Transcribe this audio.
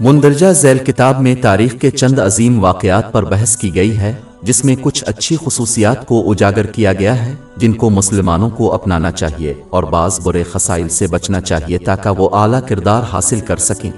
مندرجہ ذیل کتاب میں تاریخ کے چند عظیم واقعات پر بحث کی گئی ہے، جس میں کچھ اچھی خصوصیات کو اجاگر کیا گیا ہے، جن کو مسلمانوں کو اپنانا چاہیے اور بعض برے خسائل سے بچنا چاہیے تاکہ وہ اعلیٰ کردار حاصل کر سکیں۔